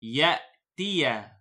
Yet, dia.